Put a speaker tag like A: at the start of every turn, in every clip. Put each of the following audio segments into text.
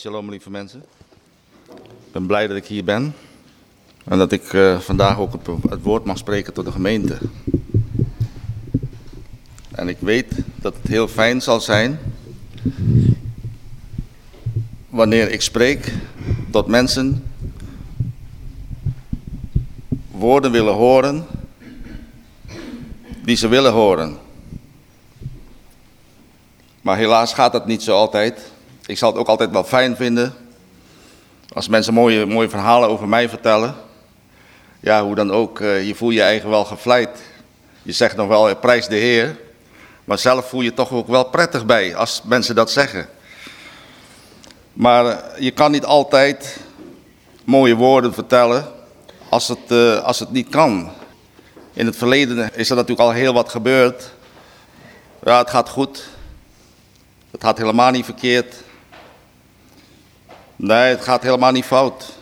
A: Shalom, lieve mensen. Ik ben blij dat ik hier ben. En dat ik uh, vandaag ook het, het, woord mag spreken tot de gemeente. En ik weet dat het heel fijn zal zijn. Wanneer ik spreek tot mensen. Woorden willen horen. Die ze willen horen. Maar helaas gaat dat niet zo altijd. Ik zal het ook altijd wel fijn vinden als mensen mooie, mooie verhalen over mij vertellen. Ja, hoe dan ook, uh, je voelt je eigen wel gevleid. Je zegt nog wel, prijs de Heer. Maar zelf voel je toch ook wel prettig bij als mensen dat zeggen. Maar uh, je kan niet altijd mooie woorden vertellen als het, als het niet kan. In het verleden is er natuurlijk al heel wat gebeurd. Ja, het gaat goed. Het gaat helemaal niet verkeerd. Nee, het gaat helemaal niet fout.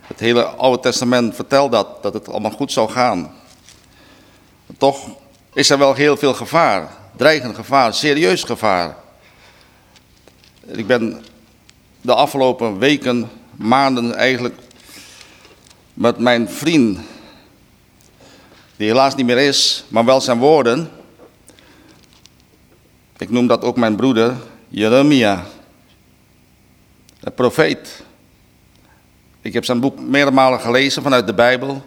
A: Het hele Oude Testament vertelt dat, dat het allemaal goed zou gaan. Toch is er wel heel veel gevaar, dreigend gevaar, serieus gevaar. Ik ben de afgelopen weken, maanden eigenlijk met mijn vriend, die helaas niet meer is, maar wel zijn woorden. Ik noem dat ook mijn broeder, Jeremia. Een profeet. Ik heb zijn boek meerdere malen gelezen vanuit de Bijbel.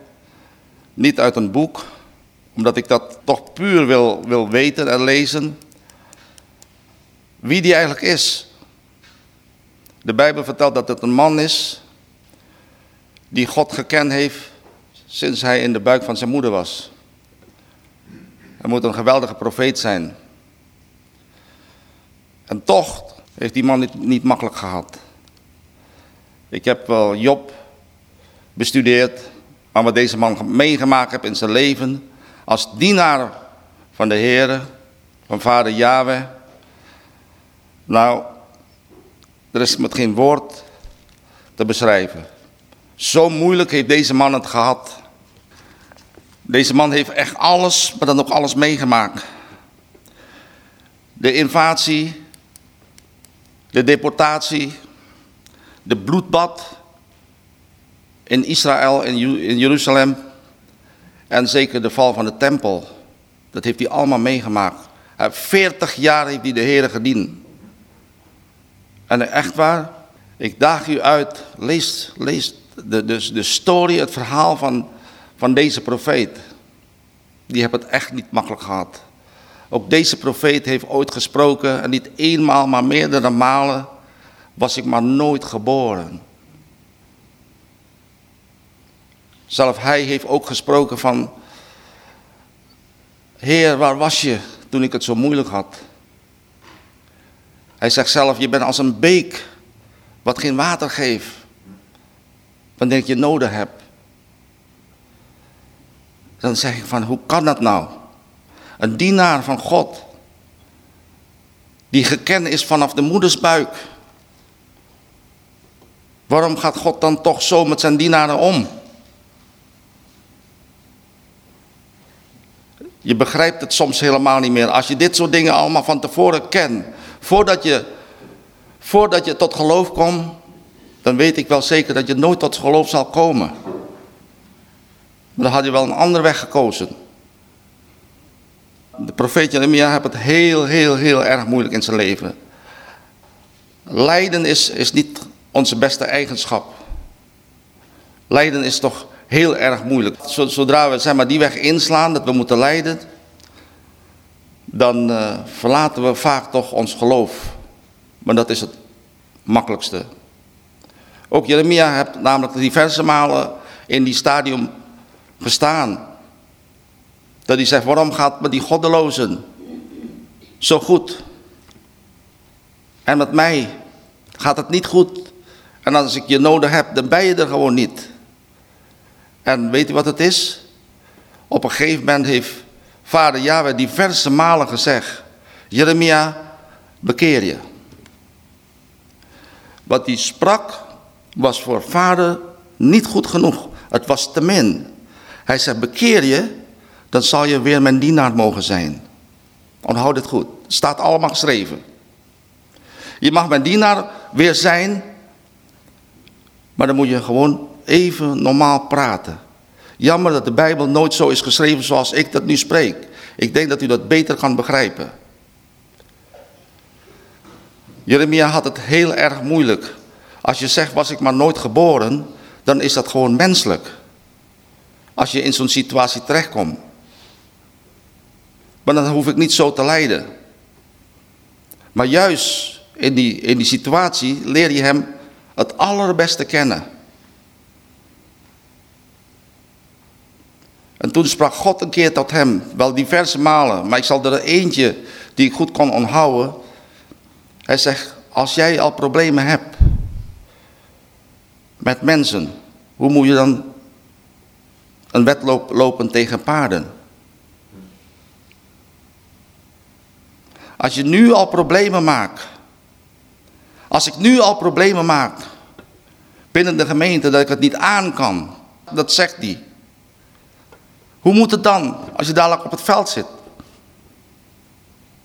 A: Niet uit een boek, omdat ik dat toch puur wil, wil weten en lezen. Wie die eigenlijk is. De Bijbel vertelt dat het een man is die God gekend heeft sinds hij in de buik van zijn moeder was. Hij moet een geweldige profeet zijn. En toch heeft die man niet, niet makkelijk gehad. Ik heb wel Job bestudeerd, maar wat deze man meegemaakt heeft in zijn leven als dienaar van de Heer, van vader Yahweh. Nou, er is met geen woord te beschrijven. Zo moeilijk heeft deze man het gehad. Deze man heeft echt alles, maar dan ook alles meegemaakt. De invasie, de deportatie, de bloedbad in Israël, in, in Jeruzalem en zeker de val van de tempel. Dat heeft hij allemaal meegemaakt. 40 jaar heeft hij de Heer gediend. En echt waar, ik daag u uit, lees, lees de, de, de story, het verhaal van, van deze profeet. Die heeft het echt niet makkelijk gehad. Ook deze profeet heeft ooit gesproken, en niet eenmaal, maar meerdere malen was ik maar nooit geboren. Zelf hij heeft ook gesproken van, Heer, waar was je toen ik het zo moeilijk had? Hij zegt zelf, je bent als een beek wat geen water geeft, wanneer ik je nodig heb. Dan zeg ik van, hoe kan dat nou? Een dienaar van God, die gekend is vanaf de moedersbuik Waarom gaat God dan toch zo met zijn dienaren om? Je begrijpt het soms helemaal niet meer. Als je dit soort dingen allemaal van tevoren kent. Voordat je, voordat je tot geloof komt. Dan weet ik wel zeker dat je nooit tot geloof zal komen. Dan had je wel een andere weg gekozen. De profeet Jeremia heeft het heel, heel, heel erg moeilijk in zijn leven. Lijden is, is niet onze beste eigenschap. Lijden is toch heel erg moeilijk. Zodra we zeg maar, die weg inslaan, dat we moeten lijden, dan uh, verlaten we vaak toch ons geloof. Maar dat is het makkelijkste. Ook Jeremia heeft namelijk diverse malen in die stadium gestaan. Dat hij zegt, waarom gaat met die goddelozen zo goed? En met mij gaat het niet goed. En als ik je nodig heb, dan ben je er gewoon niet. En weet u wat het is? Op een gegeven moment heeft vader Yahweh diverse malen gezegd. Jeremia, bekeer je. Wat hij sprak was voor vader niet goed genoeg. Het was te min. Hij zegt, bekeer je, dan zal je weer mijn dienaar mogen zijn. Onthoud dit goed. Het staat allemaal geschreven. Je mag mijn dienaar weer zijn. Maar dan moet je gewoon even normaal praten. Jammer dat de Bijbel nooit zo is geschreven zoals ik dat nu spreek. Ik denk dat u dat beter kan begrijpen. Jeremia had het heel erg moeilijk. Als je zegt, was ik maar nooit geboren, dan is dat gewoon menselijk. Als je in zo'n situatie terechtkomt. Maar dan hoef ik niet zo te lijden. Maar juist in die, in die situatie leer je hem het allerbeste kennen. En toen sprak God een keer tot hem, wel diverse malen, maar ik zal er eentje die ik goed kon onthouden. Hij zegt, als jij al problemen hebt met mensen, hoe moet je dan een wedloop lopen tegen paarden? Als je nu al problemen maakt, als ik nu al problemen maak binnen de gemeente dat ik het niet aan kan, dat zegt hij. Hoe moet het dan als je dadelijk op het veld zit?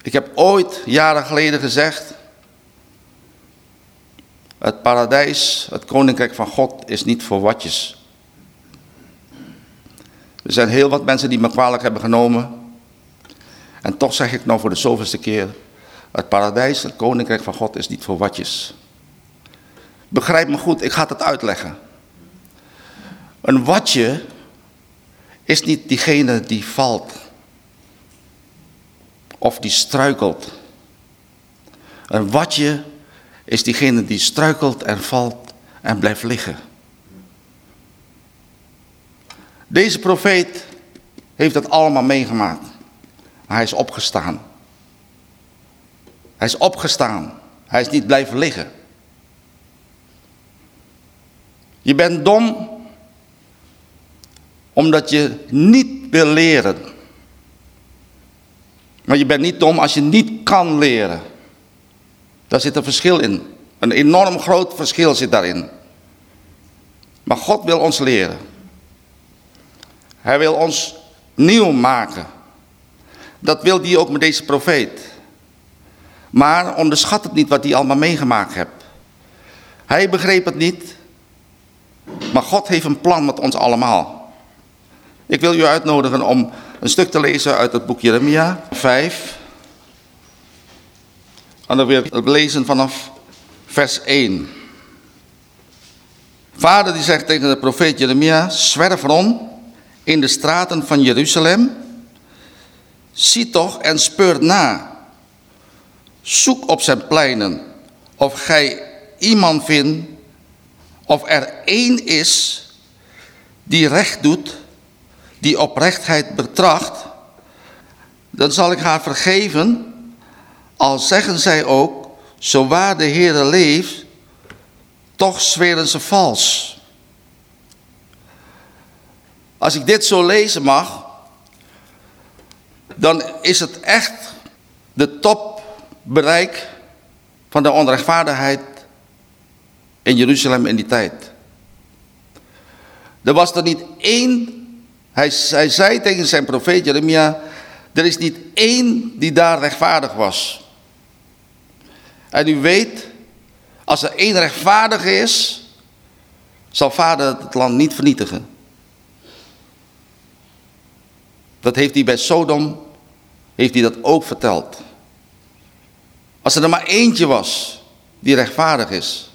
A: Ik heb ooit jaren geleden gezegd, het paradijs, het koninkrijk van God is niet voor watjes. Er zijn heel wat mensen die me kwalijk hebben genomen. En toch zeg ik nou voor de zoveelste keer, het paradijs, het koninkrijk van God is niet voor watjes. Begrijp me goed, ik ga het uitleggen. Een watje is niet diegene die valt of die struikelt. Een watje is diegene die struikelt en valt en blijft liggen. Deze profeet heeft dat allemaal meegemaakt. Hij is opgestaan. Hij is opgestaan. Hij is niet blijven liggen. Je bent dom omdat je niet wil leren. Maar je bent niet dom als je niet kan leren. Daar zit een verschil in. Een enorm groot verschil zit daarin. Maar God wil ons leren. Hij wil ons nieuw maken. Dat wil hij ook met deze profeet. Maar onderschat het niet wat hij allemaal meegemaakt heeft. Hij begreep het niet. Maar God heeft een plan met ons allemaal. Ik wil u uitnodigen om een stuk te lezen uit het boek Jeremia 5. En dan weer lezen vanaf vers 1. Vader die zegt tegen de profeet Jeremia, zwerf rond in de straten van Jeruzalem. Zie toch en speur na. Zoek op zijn pleinen of gij iemand vindt of er één is die recht doet, die oprechtheid betracht, dan zal ik haar vergeven, al zeggen zij ook, zo waar de Heere leeft, toch zweren ze vals. Als ik dit zo lezen mag, dan is het echt de topbereik van de onrechtvaardigheid in Jeruzalem in die tijd. Er was er niet één, hij, hij zei tegen zijn profeet Jeremia, er is niet één die daar rechtvaardig was. En u weet, als er één rechtvaardig is, zal vader het land niet vernietigen. Dat heeft hij bij Sodom, heeft hij dat ook verteld. Als er er maar eentje was die rechtvaardig is,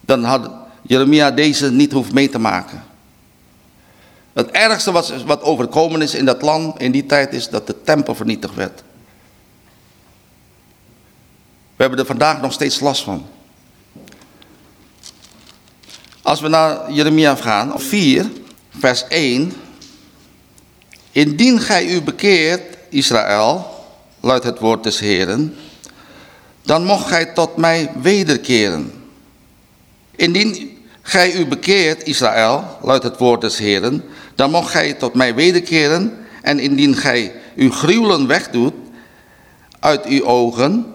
A: dan had Jeremia deze niet hoeft mee te maken. Het ergste wat, wat overkomen is in dat land in die tijd is dat de tempel vernietigd werd. We hebben er vandaag nog steeds last van. Als we naar Jeremia gaan, 4, vers 1. Indien gij u bekeert, Israël, luidt het woord des Heren, dan mocht gij tot mij wederkeren. Indien gij u bekeert, Israël, luidt het woord des Heren, dan mocht gij tot mij wederkeren. En indien gij uw gruwelen wegdoet uit uw ogen,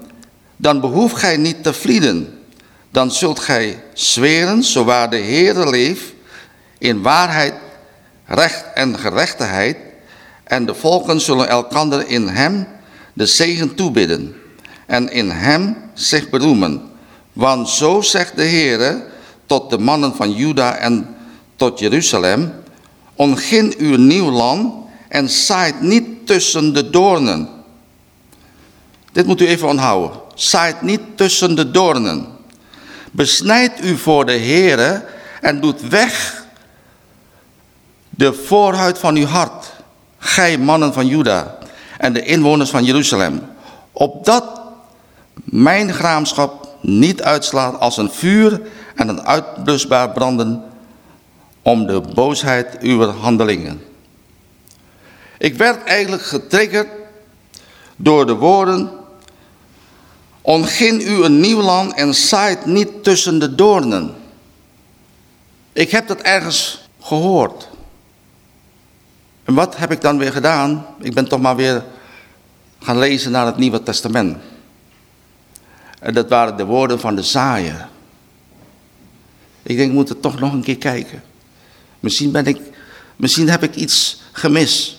A: dan behoeft gij niet te vlieden. Dan zult gij zweren, zowaar de Heere leeft, in waarheid, recht en gerechtigheid, en de volken zullen elkander in hem de zegen toebidden en in hem zich beroemen. Want zo zegt de Heere tot de mannen van Juda en tot Jeruzalem, ontgin uw nieuw land en zaait niet tussen de doornen. Dit moet u even onthouden. Zaait niet tussen de doornen. Besnijd u voor de Heere en doet weg de voorhuid van uw hart, gij mannen van Juda en de inwoners van Jeruzalem, opdat mijn graamschap niet uitslaat als een vuur en een uitblusbaar branden om de boosheid uw handelingen. Ik werd eigenlijk getriggerd door de woorden, ontgin u een nieuw land en zaait niet tussen de doornen. Ik heb dat ergens gehoord. En wat heb ik dan weer gedaan? Ik ben toch maar weer gaan lezen naar het Nieuwe Testament. En dat waren de woorden van de zaaier. Ik denk, ik moet toch nog een keer kijken. Misschien, ben ik, misschien heb ik iets gemist.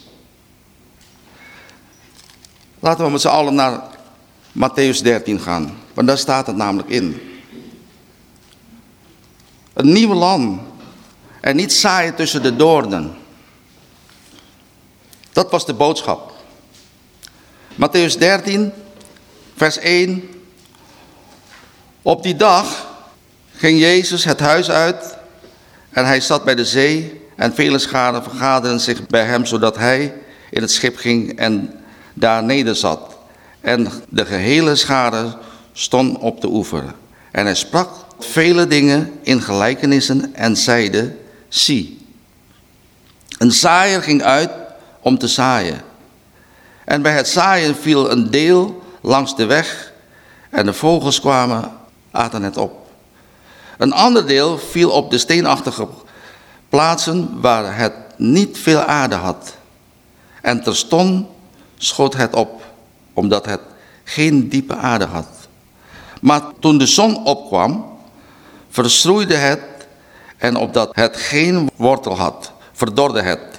A: Laten we met z'n allen naar Matthäus 13 gaan. Want daar staat het namelijk in. Een nieuwe land. En niet zaaien tussen de doornen. Dat was de boodschap. Matthäus 13, vers 1. Op die dag ging Jezus het huis uit en hij zat bij de zee en vele scharen vergaderden zich bij hem zodat hij in het schip ging en daar neder zat. En de gehele schade stond op de oever. En hij sprak vele dingen in gelijkenissen en zeide, zie. Een zaaier ging uit om te zaaien. En bij het zaaien viel een deel langs de weg en de vogels kwamen, aten het op. Een ander deel viel op de steenachtige plaatsen waar het niet veel aarde had. En terstond schoot het op, omdat het geen diepe aarde had. Maar toen de zon opkwam, verschroeide het en opdat het geen wortel had, verdorde het.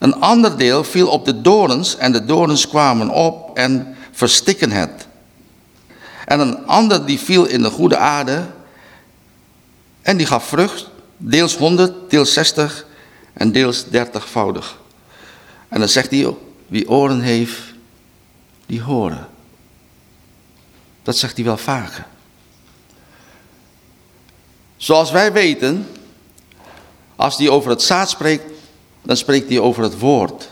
A: Een ander deel viel op de dorens en de dorens kwamen op en verstikken het. En een ander die viel in de goede aarde en die gaf vrucht, deels 100, deels 60 en deels 30voudig. En dan zegt hij, wie oren heeft, die horen. Dat zegt hij wel vaker. Zoals wij weten, als hij over het zaad spreekt, dan spreekt hij over het woord.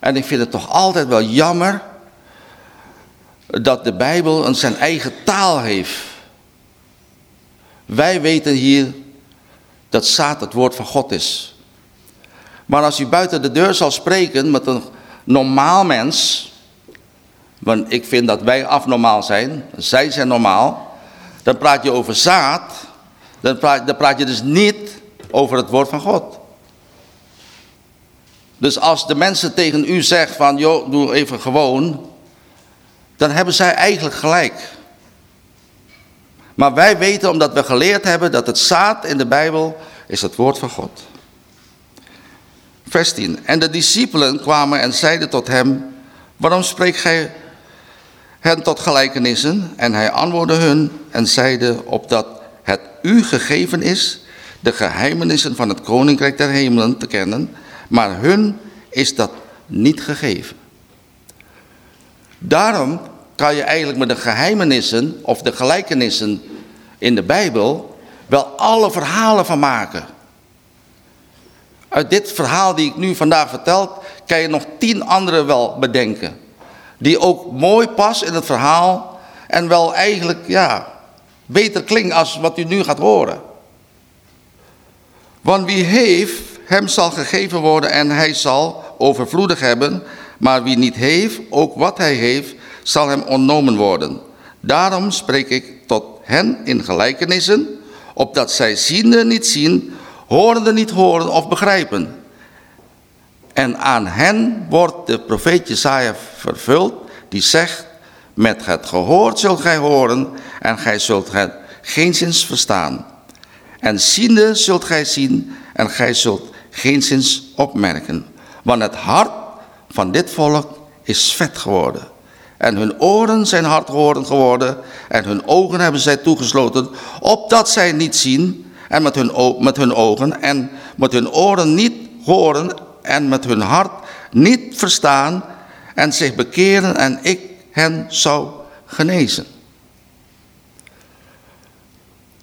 A: En ik vind het toch altijd wel jammer dat de Bijbel een zijn eigen taal heeft. Wij weten hier dat zaad het woord van God is. Maar als u buiten de deur zal spreken met een normaal mens, want ik vind dat wij afnormaal zijn, zij zijn normaal, dan praat je over zaad, dan praat, dan praat je dus niet over het woord van God. Dus als de mensen tegen u zeggen van, joh, doe even gewoon, dan hebben zij eigenlijk gelijk. Maar wij weten, omdat we geleerd hebben, dat het zaad in de Bijbel is het woord van God. Vers 10. En de discipelen kwamen en zeiden tot hem, waarom spreekt gij hen tot gelijkenissen? En hij antwoordde hun en zeide, opdat het u gegeven is, de geheimenissen van het koninkrijk der hemelen te kennen, maar hun is dat niet gegeven. Daarom kan je eigenlijk met de geheimenissen of de gelijkenissen in de Bijbel wel alle verhalen van maken. Uit dit verhaal die ik nu vandaag vertel, kan je nog tien andere wel bedenken. Die ook mooi passen in het verhaal en wel eigenlijk, ja, beter klinken als wat u nu gaat horen. Want wie heeft, hem zal gegeven worden en hij zal overvloedig hebben. Maar wie niet heeft, ook wat hij heeft, zal hem ontnomen worden. Daarom spreek ik tot hen in gelijkenissen, opdat zij ziende niet zien, horende niet horen of begrijpen. En aan hen wordt de profeet Jesaja vervuld, die zegt, met het gehoord zult gij horen en gij zult het geenszins verstaan. En ziende zult gij zien en gij zult geenszins opmerken. Want het hart van dit volk is vet geworden. En hun oren zijn hardhoorend geworden en hun ogen hebben zij toegesloten, opdat zij niet zien en met hun, met hun ogen en met hun oren niet horen en met hun hart niet verstaan en zich bekeren en ik hen zou genezen.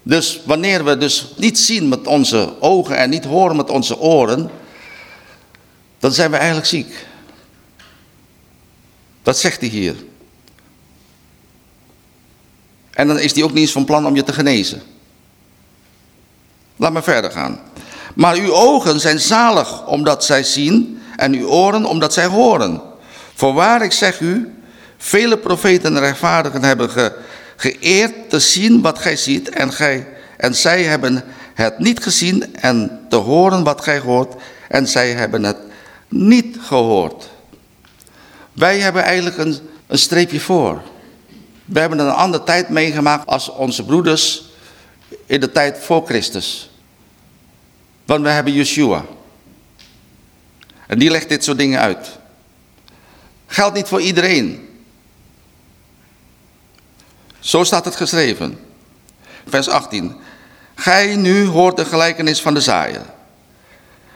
A: Dus wanneer we dus niet zien met onze ogen en niet horen met onze oren, dan zijn we eigenlijk ziek. Dat zegt hij hier. En dan is hij ook niet eens van plan om je te genezen. Laat me verder gaan. Maar uw ogen zijn zalig omdat zij zien en uw oren omdat zij horen. Voorwaar ik zeg u, vele profeten en rechtvaardigen hebben ge, geëerd te zien wat gij ziet en, gij, en zij hebben het niet gezien en te horen wat gij hoort en zij hebben het niet gehoord. Wij hebben eigenlijk een, een streepje voor. We hebben een andere tijd meegemaakt als onze broeders in de tijd voor Christus. Want we hebben Yeshua. En die legt dit soort dingen uit. Geldt niet voor iedereen. Zo staat het geschreven. Vers 18. Gij nu hoort de gelijkenis van de zaaier.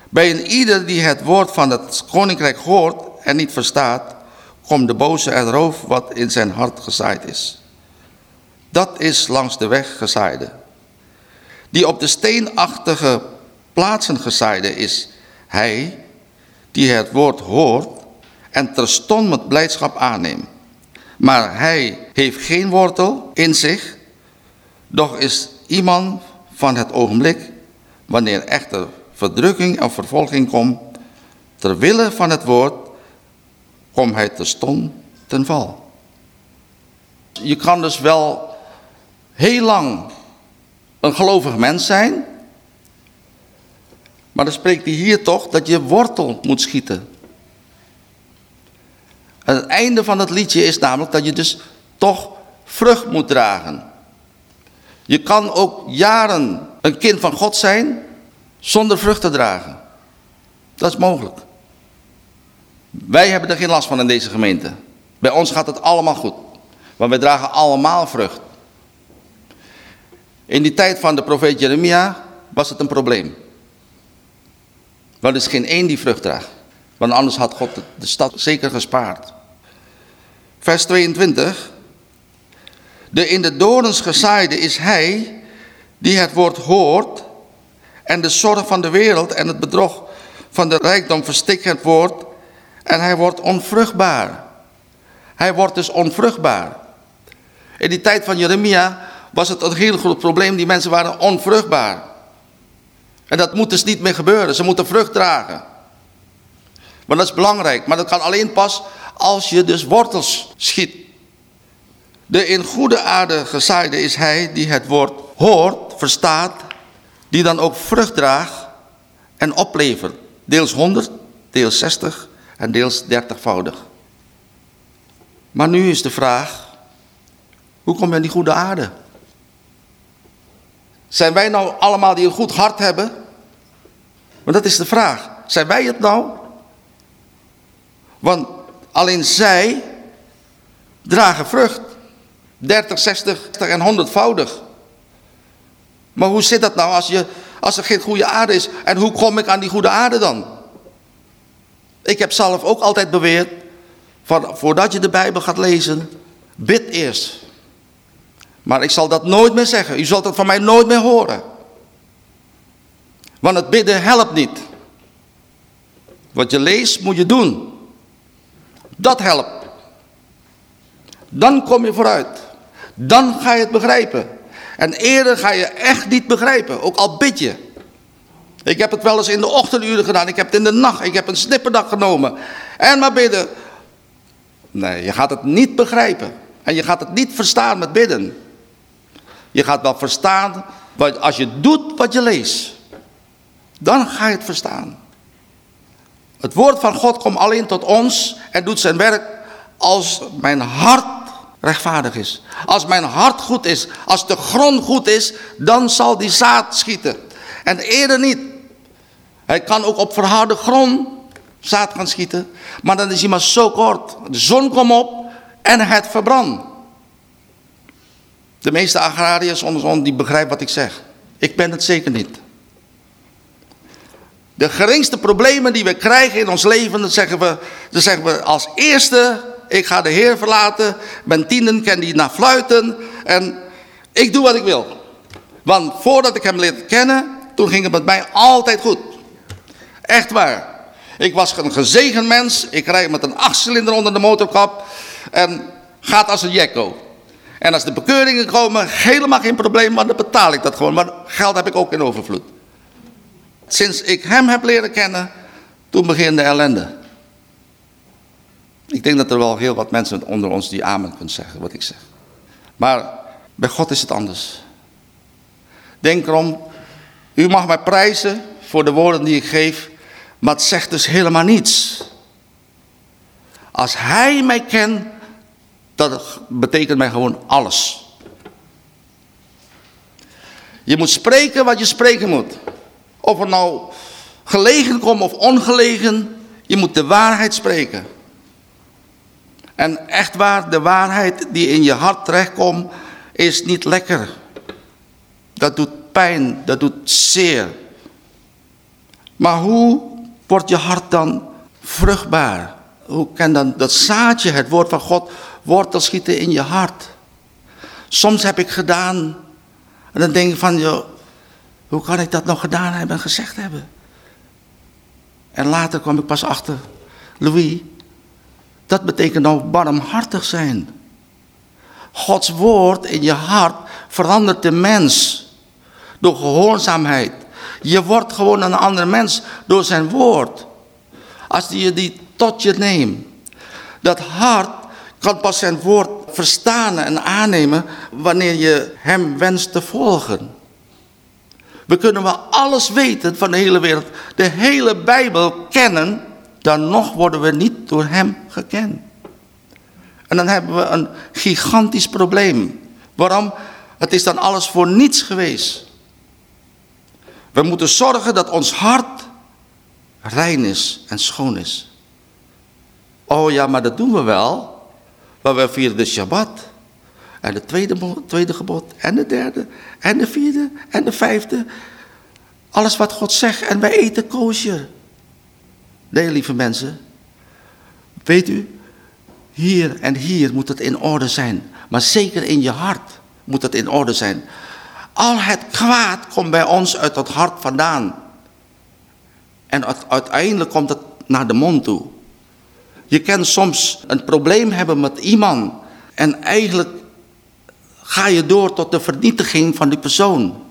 A: Bij een ieder die het woord van het koninkrijk hoort en niet verstaat, komt de boze en roof wat in zijn hart gezaaid is. Dat is langs de weg gezaaide. Die op de steenachtige plaatsen gezaaide is hij die het woord hoort en terstond met blijdschap aanneemt. Maar hij heeft geen wortel in zich, doch is iemand van het ogenblik, wanneer echter verdrukking of vervolging komt, terwille van het woord, komt hij terstond ten val. Je kan dus wel heel lang een gelovig mens zijn, maar dan spreekt hij hier toch dat je wortel moet schieten. Het einde van het liedje is namelijk dat je dus toch vrucht moet dragen. Je kan ook jaren een kind van God zijn zonder vrucht te dragen. Dat is mogelijk. Wij hebben er geen last van in deze gemeente. Bij ons gaat het allemaal goed. Want wij dragen allemaal vrucht. In die tijd van de profeet Jeremia was het een probleem. Want er is geen één die vrucht draagt. Want anders had God de stad zeker gespaard. Vers 22. De in de dorens gezaaide is hij die het woord hoort en de zorg van de wereld en het bedrog van de rijkdom verstikt het woord en hij wordt onvruchtbaar. Hij wordt dus onvruchtbaar. In die tijd van Jeremia was het een heel groot probleem. Die mensen waren onvruchtbaar. En dat moet dus niet meer gebeuren. Ze moeten vrucht dragen. Maar dat is belangrijk. Maar dat kan alleen pas als je dus wortels schiet. De in goede aarde gezaaide is hij die het woord hoort, verstaat, die dan ook vrucht draagt en oplevert. Deels 100, deels 60 en deels 30voudig. Maar nu is de vraag, hoe kom je die goede aarde? Zijn wij nou allemaal die een goed hart hebben? Maar dat is de vraag. Zijn wij het nou? Want alleen zij dragen vrucht. 30, 60 en 100voudig. Maar hoe zit dat nou als, je, als er geen goede aarde is? En hoe kom ik aan die goede aarde dan? Ik heb zelf ook altijd beweerd, van, voordat je de Bijbel gaat lezen, bid eerst. Maar ik zal dat nooit meer zeggen. U zult dat van mij nooit meer horen. Want het bidden helpt niet. Wat je leest moet je doen. Dat helpt. Dan kom je vooruit. Dan ga je het begrijpen. En eerder ga je echt niet begrijpen, ook al bid je. Ik heb het wel eens in de ochtenduren gedaan, ik heb het in de nacht, ik heb een snipperdag genomen. En maar bidden. Nee, je gaat het niet begrijpen. En je gaat het niet verstaan met bidden. Je gaat wel verstaan als je doet wat je leest. Dan ga je het verstaan. Het woord van God komt alleen tot ons en doet zijn werk als mijn hart rechtvaardig is. Als mijn hart goed is, als de grond goed is, dan zal die zaad schieten. En eerder niet. Hij kan ook op verharde grond zaad gaan schieten. Maar dan is hij maar zo kort. De zon komt op en het verbrand. De meeste agrariërs onder ons die begrijpen wat ik zeg. Ik ben het zeker niet. De geringste problemen die we krijgen in ons leven, dan zeggen we, dan zeggen we als eerste, ik ga de Heer verlaten, mijn tienden kan die naar fluiten en ik doe wat ik wil. Want voordat ik hem leerde kennen, toen ging het met mij altijd goed. Echt waar. Ik was een gezegend mens, ik rijd met een achtcilinder onder de motorkap en gaat als een jekko. En als de bekeuringen komen, helemaal geen probleem, maar dan betaal ik dat gewoon. Maar geld heb ik ook in overvloed. Sinds ik hem heb leren kennen, toen begint de ellende. Ik denk dat er wel heel wat mensen onder ons die amen kunnen zeggen, wat ik zeg. Maar bij God is het anders. Denk erom, u mag mij prijzen voor de woorden die ik geef, maar het zegt dus helemaal niets. Als hij mij kent, dat betekent mij gewoon alles. Je moet spreken wat je spreken moet. Of het nou gelegen komt of ongelegen, je moet de waarheid spreken. En echt waar, de waarheid die in je hart terechtkomt, is niet lekker. Dat doet pijn, dat doet zeer. Maar hoe wordt je hart dan vruchtbaar? Hoe kan dan dat zaadje, het woord van God, wortel schieten in je hart? Soms heb ik gedaan, en dan denk ik van, joh, hoe kan ik dat nog gedaan hebben en gezegd hebben? En later kwam ik pas achter, Louis, dat betekent nou barmhartig zijn. Gods woord in je hart verandert de mens door gehoorzaamheid. Je wordt gewoon een ander mens door zijn woord. Als je die tot je neemt. Dat hart kan pas zijn woord verstaan en aannemen wanneer je hem wenst te volgen. We kunnen wel alles weten van de hele wereld, de hele Bijbel kennen, dan nog worden we niet door hem gekend. En dan hebben we een gigantisch probleem. Waarom? Het is dan alles voor niets geweest. We moeten zorgen dat ons hart rein is en schoon is. Oh ja, maar dat doen we wel. Maar we vieren de Shabbat. En het tweede, tweede gebod. En de derde. En de vierde. En de vijfde. Alles wat God zegt. En wij eten koosje. Nee, lieve mensen. Weet u. Hier en hier moet het in orde zijn. Maar zeker in je hart moet het in orde zijn. Al het kwaad komt bij ons uit het hart vandaan. En uiteindelijk komt het naar de mond toe. Je kan soms een probleem hebben met iemand. En eigenlijk ga je door tot de vernietiging van die persoon.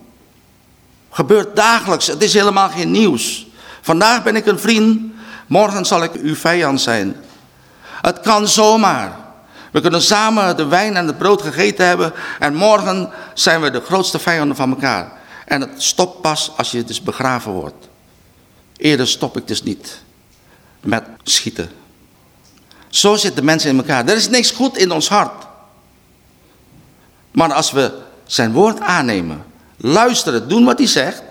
A: Gebeurt dagelijks. Het is helemaal geen nieuws. Vandaag ben ik een vriend. Morgen zal ik uw vijand zijn. Het kan zomaar. We kunnen samen de wijn en het brood gegeten hebben. En morgen zijn we de grootste vijanden van elkaar. En het stopt pas als je dus begraven wordt. Eerder stop ik dus niet met schieten. Zo zitten mensen in elkaar. Er is niks goed in ons hart. Maar als we zijn woord aannemen, luisteren, doen wat hij zegt,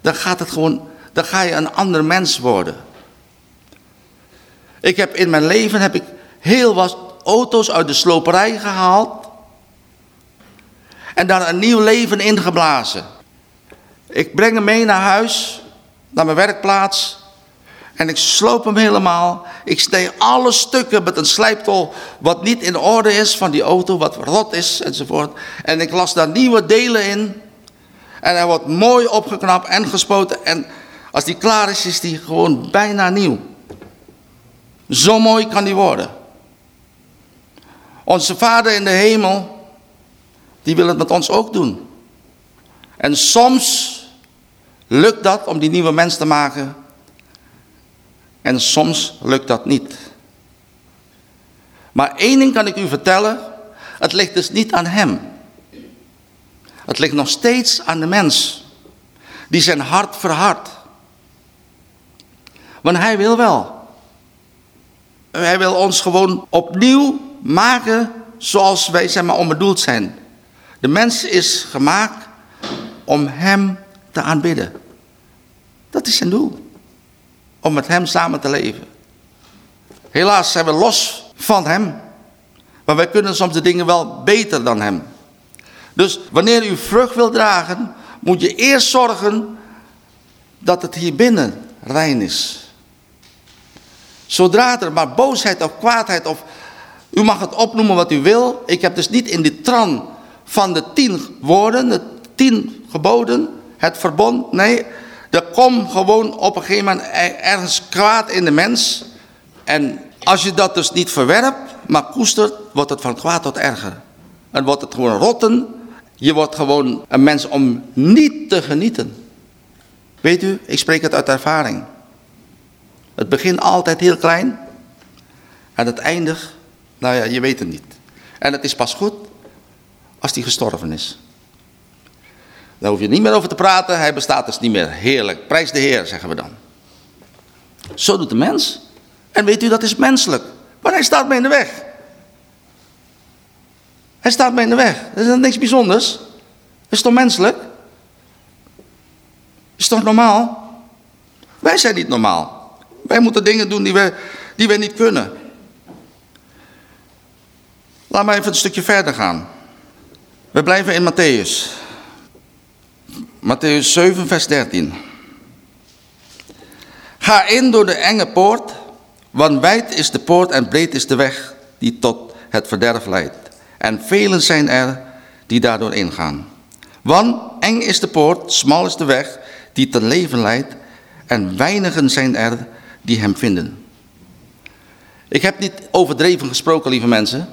A: dan gaat het gewoon, dan ga je een ander mens worden. Ik heb in mijn leven heb ik heel wat auto's uit de sloperij gehaald en daar een nieuw leven ingeblazen. Ik breng hem mee naar huis, naar mijn werkplaats en ik sloop hem helemaal. Ik snij alle stukken met een slijptol wat niet in orde is van die auto, wat rot is enzovoort. En ik las daar nieuwe delen in. En hij wordt mooi opgeknapt en gespoten. En als die klaar is, is die gewoon bijna nieuw. Zo mooi kan die worden. Onze Vader in de hemel, die wil het met ons ook doen. En soms lukt dat om die nieuwe mens te maken en soms lukt dat niet. Maar één ding kan ik u vertellen. Het ligt dus niet aan hem. Het ligt nog steeds aan de mens. Die zijn hart verhardt. Want hij wil wel. Hij wil ons gewoon opnieuw maken zoals wij zeg maar onbedoeld zijn. De mens is gemaakt om hem te aanbidden. Dat is zijn doel om met hem samen te leven. Helaas zijn we los van hem. Maar wij kunnen soms de dingen wel beter dan hem. Dus wanneer u vrucht wil dragen, moet je eerst zorgen dat het hier binnen rein is. Zodra er maar boosheid of kwaadheid of u mag het opnoemen wat u wil. Ik heb dus niet in die tran van de tien woorden, de tien geboden, het verbond. Nee, er komt gewoon op een gegeven moment ergens kwaad in de mens. En als je dat dus niet verwerpt, maar koestert, wordt het van kwaad tot erger. En wordt het gewoon rotten. Je wordt gewoon een mens om niet te genieten. Weet u, ik spreek het uit ervaring. Het begint altijd heel klein. En het eindigt, nou ja, je weet het niet. En het is pas goed als hij gestorven is. Daar hoef je niet meer over te praten. Hij bestaat dus niet meer. Heerlijk. Prijs de Heer, zeggen we dan. Zo doet de mens. En weet u, dat is menselijk. Maar hij staat mij in de weg. Hij staat mij in de weg. Dat is niks bijzonders. Is toch menselijk? Is toch normaal? Wij zijn niet normaal. Wij moeten dingen doen die we, die we niet kunnen. Laat maar even een stukje verder gaan. We blijven in Matthäus. Matthäus 7, vers 13. Ga in door de enge poort, want wijd is de poort en breed is de weg die tot het verderf leidt. En velen zijn er die daardoor ingaan. Want eng is de poort, smal is de weg die ten leven leidt, en weinigen zijn er die hem vinden. Ik heb niet overdreven gesproken, lieve mensen.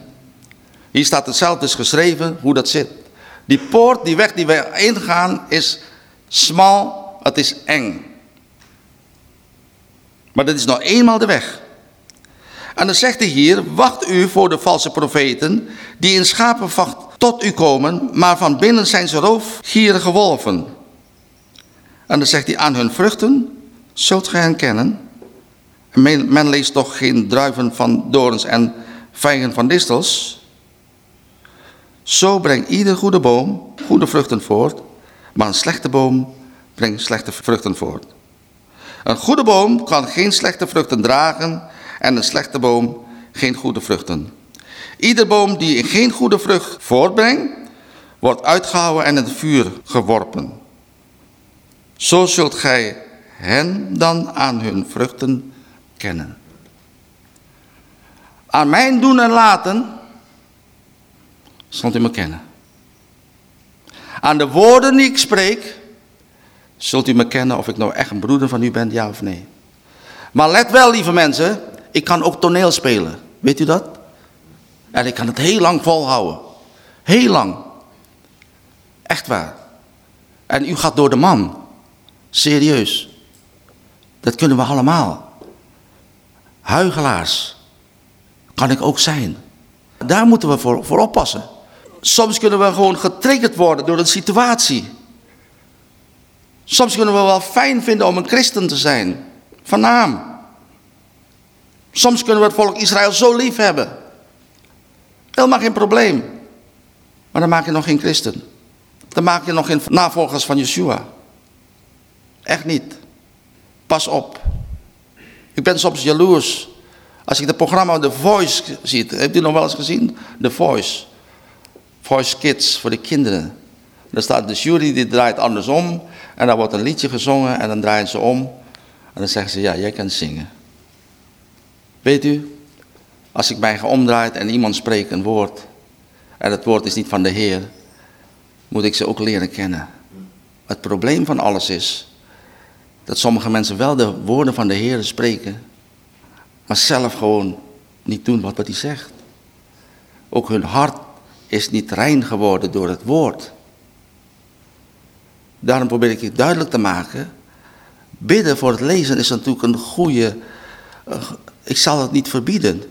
A: Hier staat het zelf dus geschreven hoe dat zit. Die poort, die weg die wij ingaan, is smal, het is eng. Maar dat is nog eenmaal de weg. En dan zegt hij hier, wacht u voor de valse profeten, die in schapenvacht tot u komen, maar van binnen zijn ze roofgierige wolven. En dan zegt hij, aan hun vruchten zult gij hen kennen. Men, men leest toch geen druiven van dorens en vijgen van distels. Zo brengt ieder goede boom goede vruchten voort, maar een slechte boom brengt slechte vruchten voort. Een goede boom kan geen slechte vruchten dragen en een slechte boom geen goede vruchten. Ieder boom die geen goede vrucht voortbrengt, wordt uitgehouden en in het vuur geworpen. Zo zult gij hen dan aan hun vruchten kennen. Aan mijn doen en laten zult u me kennen. Aan de woorden die ik spreek, zult u me kennen of ik nou echt een broeder van u ben, ja of nee. Maar let wel, lieve mensen, ik kan ook toneel spelen. Weet u dat? En ik kan het heel lang volhouden. Heel lang. Echt waar. En u gaat door de man. Serieus. Dat kunnen we allemaal. Huigelaars. Kan ik ook zijn. Daar moeten we voor, voor oppassen. Soms kunnen we gewoon getriggerd worden door een situatie. Soms kunnen we wel fijn vinden om een christen te zijn. Van naam. Soms kunnen we het volk Israël zo lief hebben. Helemaal geen probleem. Maar dan maak je nog geen christen. Dan maak je nog geen navolgers van Yeshua. Echt niet. Pas op. Ik ben soms jaloers. Als ik het programma The Voice zie. Heeft u nog wel eens gezien? The Voice. Voice Kids voor de kinderen. Dan staat de jury, die draait andersom. En dan wordt een liedje gezongen en dan draaien ze om. En dan zeggen ze, ja, jij kan zingen. Weet u, als ik mij ga en iemand spreekt een woord. En het woord is niet van de Heer. Moet ik ze ook leren kennen. Het probleem van alles is. Dat sommige mensen wel de woorden van de Heer spreken. Maar zelf gewoon niet doen wat hij zegt. Ook hun hart is niet rein geworden door het woord. Daarom probeer ik het duidelijk te maken. Bidden voor het lezen is natuurlijk een goede... Ik zal het niet verbieden.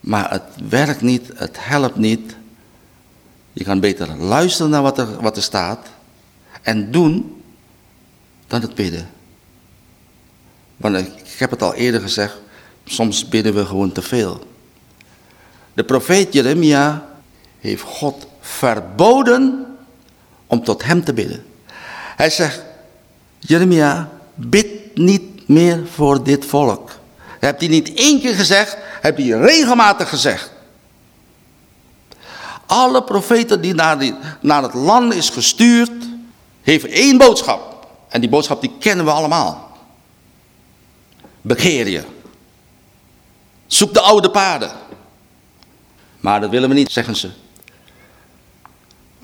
A: Maar het werkt niet, het helpt niet. Je kan beter luisteren naar wat er, wat er staat. En doen dan het bidden. Want ik, ik heb het al eerder gezegd. Soms bidden we gewoon te veel. De profeet Jeremia heeft God verboden om tot hem te bidden. Hij zegt, Jeremia, bid niet meer voor dit volk. Hij hebt hij niet één keer gezegd, heeft hij regelmatig gezegd. Alle profeten die naar, naar het land is gestuurd, heeft één boodschap. En die boodschap die kennen we allemaal. Bekeer je. Zoek de oude paden. Maar dat willen we niet, zeggen ze.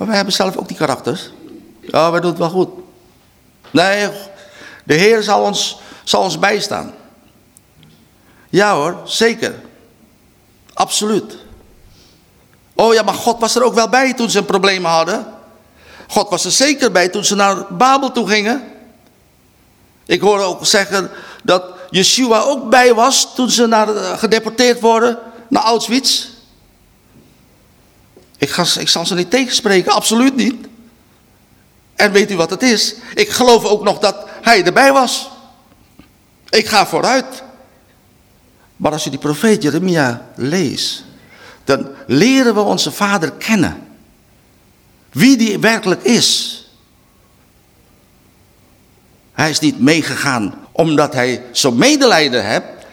A: Maar wij hebben zelf ook die karakters. Ja, wij doen het wel goed. Nee, de Heer zal ons, zal ons bijstaan. Ja hoor, zeker. Absoluut. Oh ja, maar God was er ook wel bij toen ze een probleem hadden. God was er zeker bij toen ze naar Babel toe gingen. Ik hoor ook zeggen dat Yeshua ook bij was toen ze naar, eh, gedeporteerd worden naar Auschwitz. Ik, ga, ik zal ze niet tegenspreken, absoluut niet. En weet u wat het is? Ik geloof ook nog dat hij erbij was. Ik ga vooruit. Maar als je die profeet Jeremia leest, dan leren we onze vader kennen. Wie die werkelijk is. Hij is niet meegegaan omdat hij zo medelijden hebt.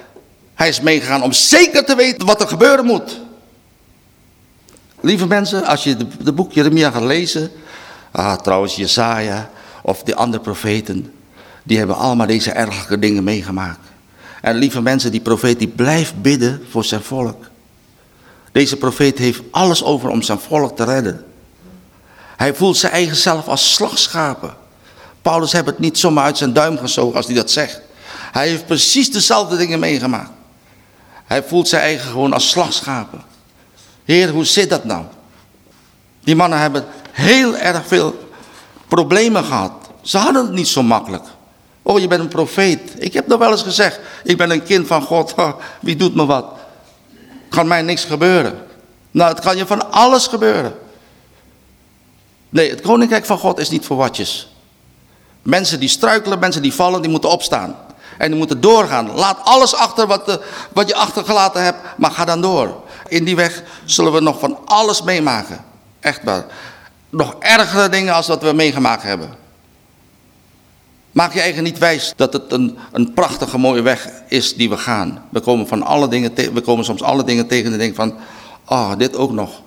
A: Hij is meegegaan om zeker te weten wat er gebeuren moet. Lieve mensen, als je de, boek Jeremia gaat lezen, ah, trouwens Jesaja of de andere profeten, die hebben allemaal deze ergelijke dingen meegemaakt. En lieve mensen, die profeet die blijft bidden voor zijn volk. Deze profeet heeft alles over om zijn volk te redden. Hij voelt zijn eigen zelf als slagschapen. Paulus heeft het niet zomaar uit zijn duim gezogen als hij dat zegt. Hij heeft precies dezelfde dingen meegemaakt. Hij voelt zijn eigen gewoon als slagschapen. Heer, hoe zit dat nou? Die mannen hebben heel erg veel problemen gehad. Ze hadden het niet zo makkelijk. Oh, je bent een profeet. Ik heb nog wel eens gezegd, ik ben een kind van God. wie doet me wat? Kan mij niks gebeuren. Nou, het kan je van alles gebeuren. Nee, het koninkrijk van God is niet voor watjes. Mensen die struikelen, mensen die vallen, die moeten opstaan. En die moeten doorgaan. Laat alles achter wat, de, wat je achtergelaten hebt, maar ga dan door. In die weg zullen we nog van alles meemaken. Echt waar. Nog ergere dingen als wat we meegemaakt hebben. Maak je eigen niet wijs dat het een, een prachtige mooie weg is die we gaan. We komen, van alle dingen we komen soms alle dingen tegen en denken van, oh, dit ook nog.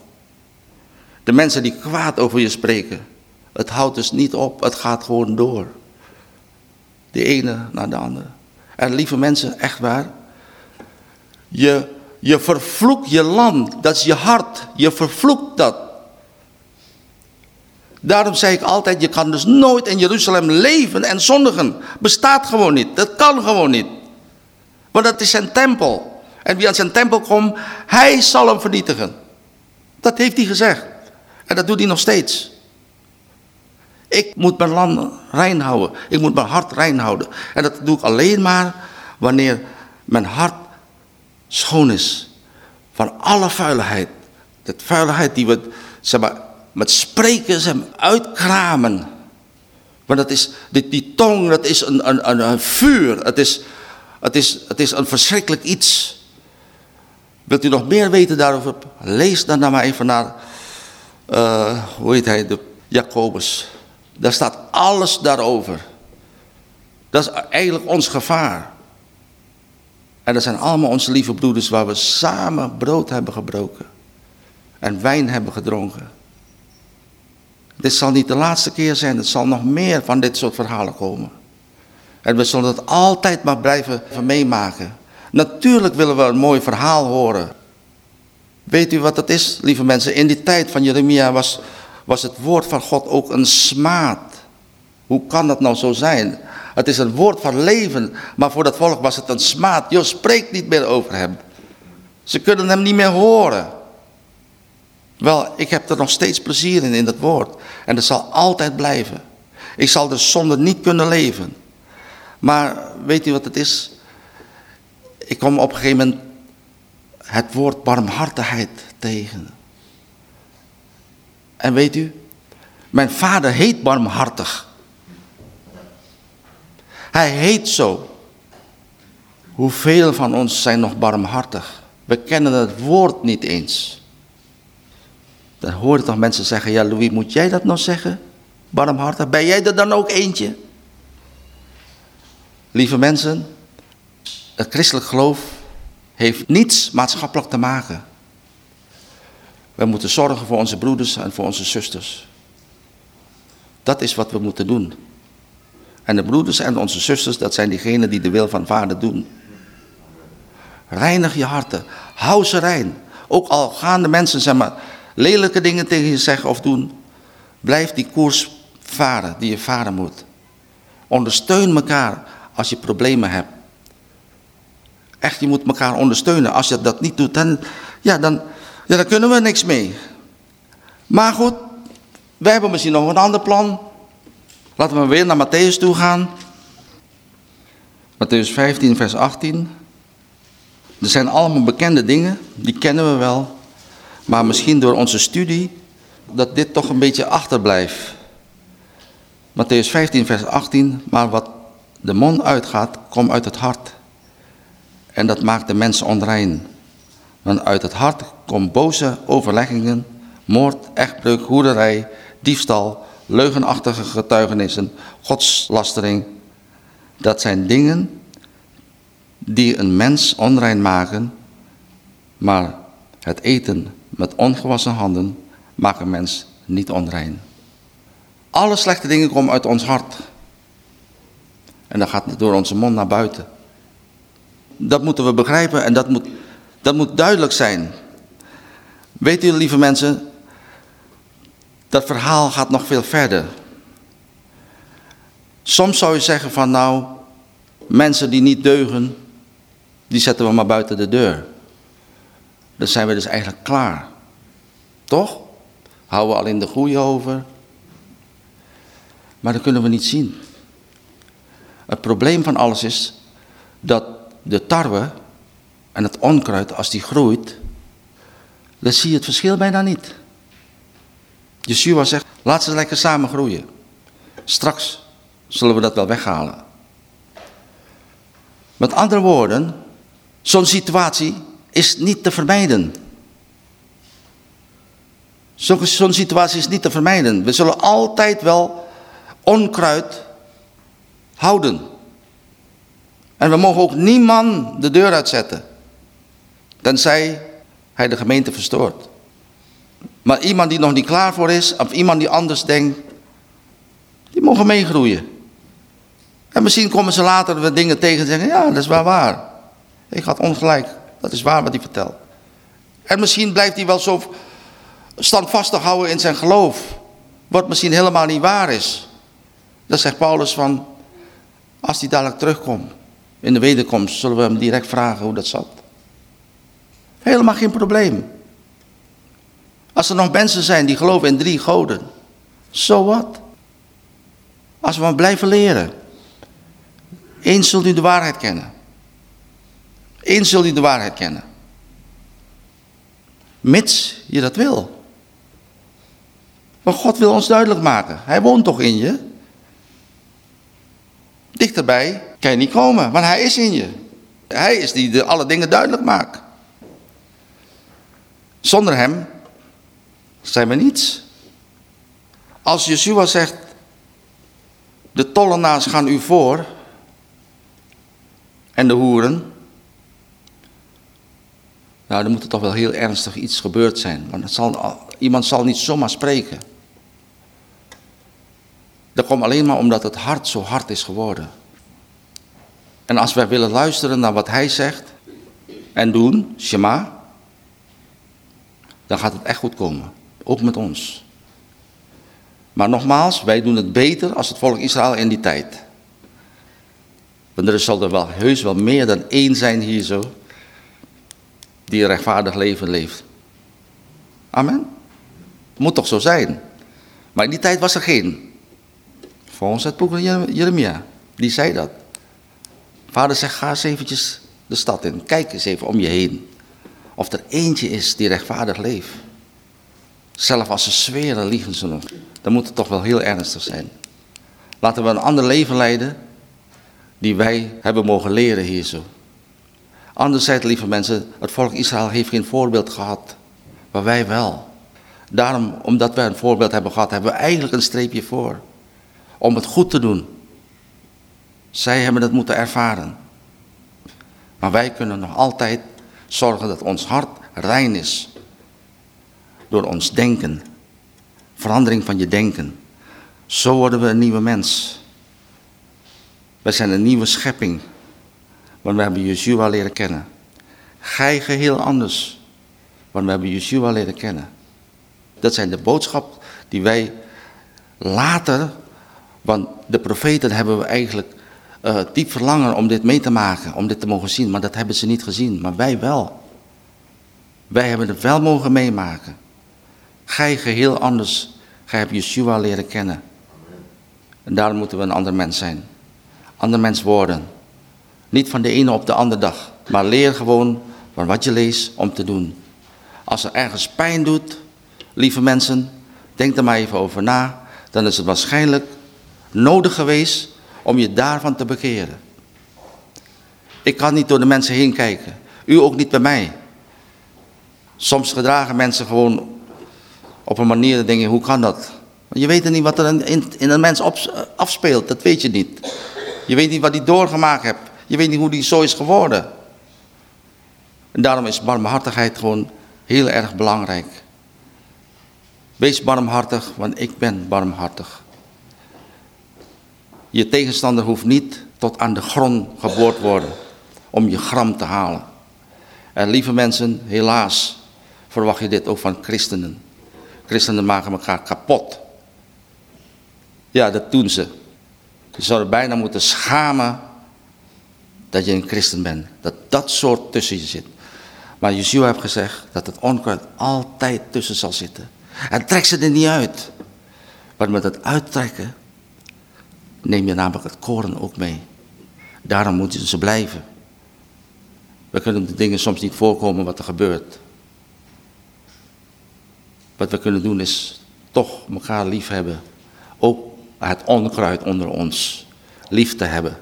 A: De mensen die kwaad over je spreken. Het houdt dus niet op, het gaat gewoon door. De ene naar de andere. En lieve mensen, echt waar. Je, je vervloekt je land, dat is je hart. Je vervloekt dat. Daarom zei ik altijd, je kan dus nooit in Jeruzalem leven en zondigen. Bestaat gewoon niet. Dat kan gewoon niet. Want dat is zijn tempel. En wie aan zijn tempel komt, hij zal hem vernietigen. Dat heeft hij gezegd. En dat doet hij nog steeds. Ik moet mijn land rein houden. Ik moet mijn hart rein houden. En dat doe ik alleen maar wanneer mijn hart schoon is. Van alle vuiligheid. De vuiligheid die we zeg maar, met spreken ze uitkramen. Want dat is, die, die tong, dat is een, een, een, vuur. Het is, het, is, het is een verschrikkelijk iets. Wilt u nog meer weten daarover? Lees dan maar even naar, uh, hoe heet hij, de Jacobus. Daar staat alles daarover. Dat is eigenlijk ons gevaar. En dat zijn allemaal onze lieve broeders waar we samen brood hebben gebroken. En wijn hebben gedronken. Dit zal niet de laatste keer zijn, het zal nog meer van dit soort verhalen komen. En we zullen het altijd maar blijven meemaken. Natuurlijk willen we een mooi verhaal horen. Weet u wat dat is, lieve mensen? In die tijd van Jeremia was, was het woord van God ook een smaad. Hoe kan dat nou zo zijn? Het is een woord van leven, maar voor dat volk was het een smaad. Jo, spreekt niet meer over hem. Ze kunnen hem niet meer horen. Wel, ik heb er nog steeds plezier in, in dat woord. En dat zal altijd blijven. Ik zal er zonder niet kunnen leven. Maar weet u wat het is? Ik kom op een gegeven moment het woord barmhartigheid tegen. En weet u, mijn vader heet barmhartig. Hij heet zo. Hoeveel van ons zijn nog barmhartig? We kennen het woord niet eens. Dan hoor je toch mensen zeggen, ja Louis, moet jij dat nog zeggen? Barmhartig, ben jij er dan ook eentje? Lieve mensen, het christelijk geloof heeft niets maatschappelijk te maken. We moeten zorgen voor onze broeders en voor onze zusters. Dat is wat we moeten doen. En de broeders en onze zusters, dat zijn diegenen die de wil van vader doen. Reinig je harten. Hou ze rein. Ook al gaan de mensen zeg maar, lelijke dingen tegen je zeggen of doen. Blijf die koers varen die je varen moet. Ondersteun elkaar als je problemen hebt. Echt, je moet elkaar ondersteunen. Als je dat niet doet, dan, ja, dan, ja, dan kunnen we niks mee. Maar goed, wij hebben misschien nog een ander plan. Laten we weer naar Matthäus toe gaan. Matthäus 15, vers 18. Er zijn allemaal bekende dingen, die kennen we wel. Maar misschien door onze studie, dat dit toch een beetje achterblijft. Matthäus 15, vers 18. Maar wat de mond uitgaat, komt uit het hart. En dat maakt de mens onrein. Want uit het hart komt boze overleggingen, moord, echtbreuk, hoerderij, diefstal, leugenachtige getuigenissen, godslastering. Dat zijn dingen die een mens onrein maken, maar het eten met ongewassen handen maakt een mens niet onrein. Alle slechte dingen komen uit ons hart. En dat gaat door onze mond naar buiten. Dat moeten we begrijpen en dat moet, dat moet duidelijk zijn. Weet u, lieve mensen, dat verhaal gaat nog veel verder. Soms zou je zeggen van nou, mensen die niet deugen, die zetten we maar buiten de deur. Dan zijn we dus eigenlijk klaar. Toch? Houden we alleen de goede over. Maar dat kunnen we niet zien. Het probleem van alles is dat de tarwe en het onkruid, als die groeit, dan zie je het verschil bijna niet. Yeshua zegt, laat ze lekker samen groeien. Straks zullen we dat wel weghalen. Met andere woorden, zo'n situatie is niet te vermijden. Zo'n situatie is niet te vermijden. We zullen altijd wel onkruid houden. En we mogen ook niemand de deur uitzetten. Tenzij hij de gemeente verstoort. Maar iemand die nog niet klaar voor is, of iemand die anders denkt, die mogen meegroeien. En misschien komen ze later weer dingen tegen en zeggen, ja, dat is wel waar. Ik had ongelijk, dat is waar wat hij vertelt. En misschien blijft hij wel zo standvastig houden in zijn geloof. Wat misschien helemaal niet waar is. Dat zegt Paulus van, als hij dadelijk terugkomt, in de wederkomst, zullen we hem direct vragen hoe dat zat. Helemaal geen probleem. Als er nog mensen zijn die geloven in drie goden, zo wat? Als we maar blijven leren. Eens zult u de waarheid kennen. Eens zult u de waarheid kennen. Mits je dat wil. Maar God wil ons duidelijk maken. Hij woont toch in je? Dichterbij kan je niet komen, want hij is in je. Hij is die alle dingen duidelijk maakt. Zonder hem zijn we niets. Als Yeshua zegt, de tollenaars gaan u voor en de hoeren, nou dan moet er toch wel heel ernstig iets gebeurd zijn. Want zal, iemand zal niet zomaar spreken. Dat komt alleen maar omdat het hart zo hard is geworden. En als wij willen luisteren naar wat hij zegt en doen, Shema, dan gaat het echt goed komen. Ook met ons. Maar nogmaals, wij doen het beter als het volk Israël in die tijd. Want er zal er wel heus wel meer dan één zijn hier zo, die een rechtvaardig leven leeft. Amen. Moet toch zo zijn. Maar in die tijd was er geen. Volgens het boek van Jeremia. Die zei dat. Vader zegt, ga eens eventjes de stad in. Kijk eens even om je heen. Of er eentje is die rechtvaardig leeft. Zelf als ze zweren liegen ze nog. Dan moet het toch wel heel ernstig zijn. Laten we een ander leven leiden die wij hebben mogen leren hier zo. Anderzijds, lieve mensen, het volk Israël heeft geen voorbeeld gehad. Maar wij wel. Daarom, omdat wij een voorbeeld hebben gehad, hebben we eigenlijk een streepje voor om het goed te doen. Zij hebben het moeten ervaren. Maar wij kunnen nog altijd zorgen dat ons hart rein is. Door ons denken. Verandering van je denken. Zo worden we een nieuwe mens. Wij zijn een nieuwe schepping. Want we hebben Yeshua leren kennen. Gij geheel anders. Want we hebben Yeshua leren kennen. Dat zijn de boodschap die wij later, want de profeten hebben we eigenlijk uh, diep verlangen om dit mee te maken, om dit te mogen zien. Maar dat hebben ze niet gezien, maar wij wel. Wij hebben het wel mogen meemaken. Gij geheel anders. Gij hebt Yeshua leren kennen. En daarom moeten we een ander mens zijn. Ander mens worden. Niet van de ene op de andere dag. Maar leer gewoon van wat je leest om te doen. Als er ergens pijn doet, lieve mensen, denk er maar even over na. Dan is het waarschijnlijk nodig geweest om je daarvan te bekeren. Ik kan niet door de mensen heen kijken. U ook niet bij mij. Soms gedragen mensen gewoon op een manier dat denk je, hoe kan dat? Je weet niet wat er in, in een mens op, afspeelt, dat weet je niet. Je weet niet wat hij doorgemaakt heeft. Je weet niet hoe die zo is geworden. En daarom is barmhartigheid gewoon heel erg belangrijk. Wees barmhartig, want ik ben barmhartig. Je tegenstander hoeft niet tot aan de grond geboord worden om je gram te halen. En lieve mensen, helaas verwacht je dit ook van christenen. Christenen maken elkaar kapot. Ja, dat doen ze. Je zou er bijna moeten schamen dat je een christen bent. Dat dat soort tussen je zit. Maar Yeshua heeft gezegd dat het onkruid altijd tussen zal zitten. En trek ze er niet uit. Want met het uittrekken neem je namelijk het koren ook mee. Daarom moeten ze blijven. We kunnen de dingen soms niet voorkomen wat er gebeurt. Wat we kunnen doen is toch elkaar lief hebben. Ook het onkruid onder ons lief te hebben.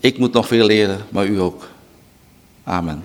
A: Ik moet nog veel leren, maar u ook. Amen.